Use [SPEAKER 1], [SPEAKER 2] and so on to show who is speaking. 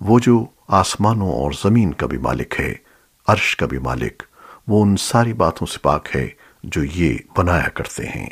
[SPEAKER 1] وہ جو آسمانوں اور زمین کا بھی مالک ہے، عرش کا بھی مالک، وہ ان ساری باتوں سے پاک ہے جو یہ بنایا کرتے ہیں۔